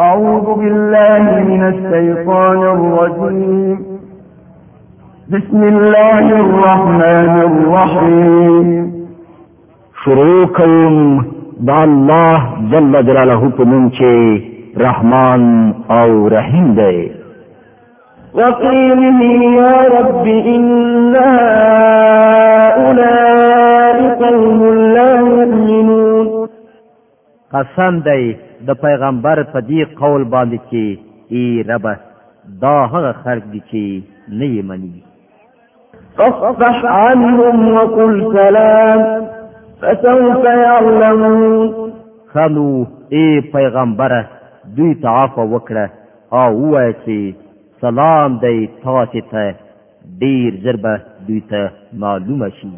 أعوذ بالله من الشيطان الرجيم. بسم الله الرحمن الرحيم. شروع کوم د الله جل جلاله په نوم چې رحمان أو رحیم دی وقيله يا رب إن هؤلاء قوم لا يؤمنون. قسم دی د پیغمبر په دې قول باندې چې ای رب دا هغه خلق دي چې نه یې مني. فاصفح عنهم وقل سلام فسوف يعلمون. خانو ای پیغمبر دوی ته عفو وکړه. او ووایه چې سلام دی تاسې ته ډیر ژر به دوی ته معلومه شي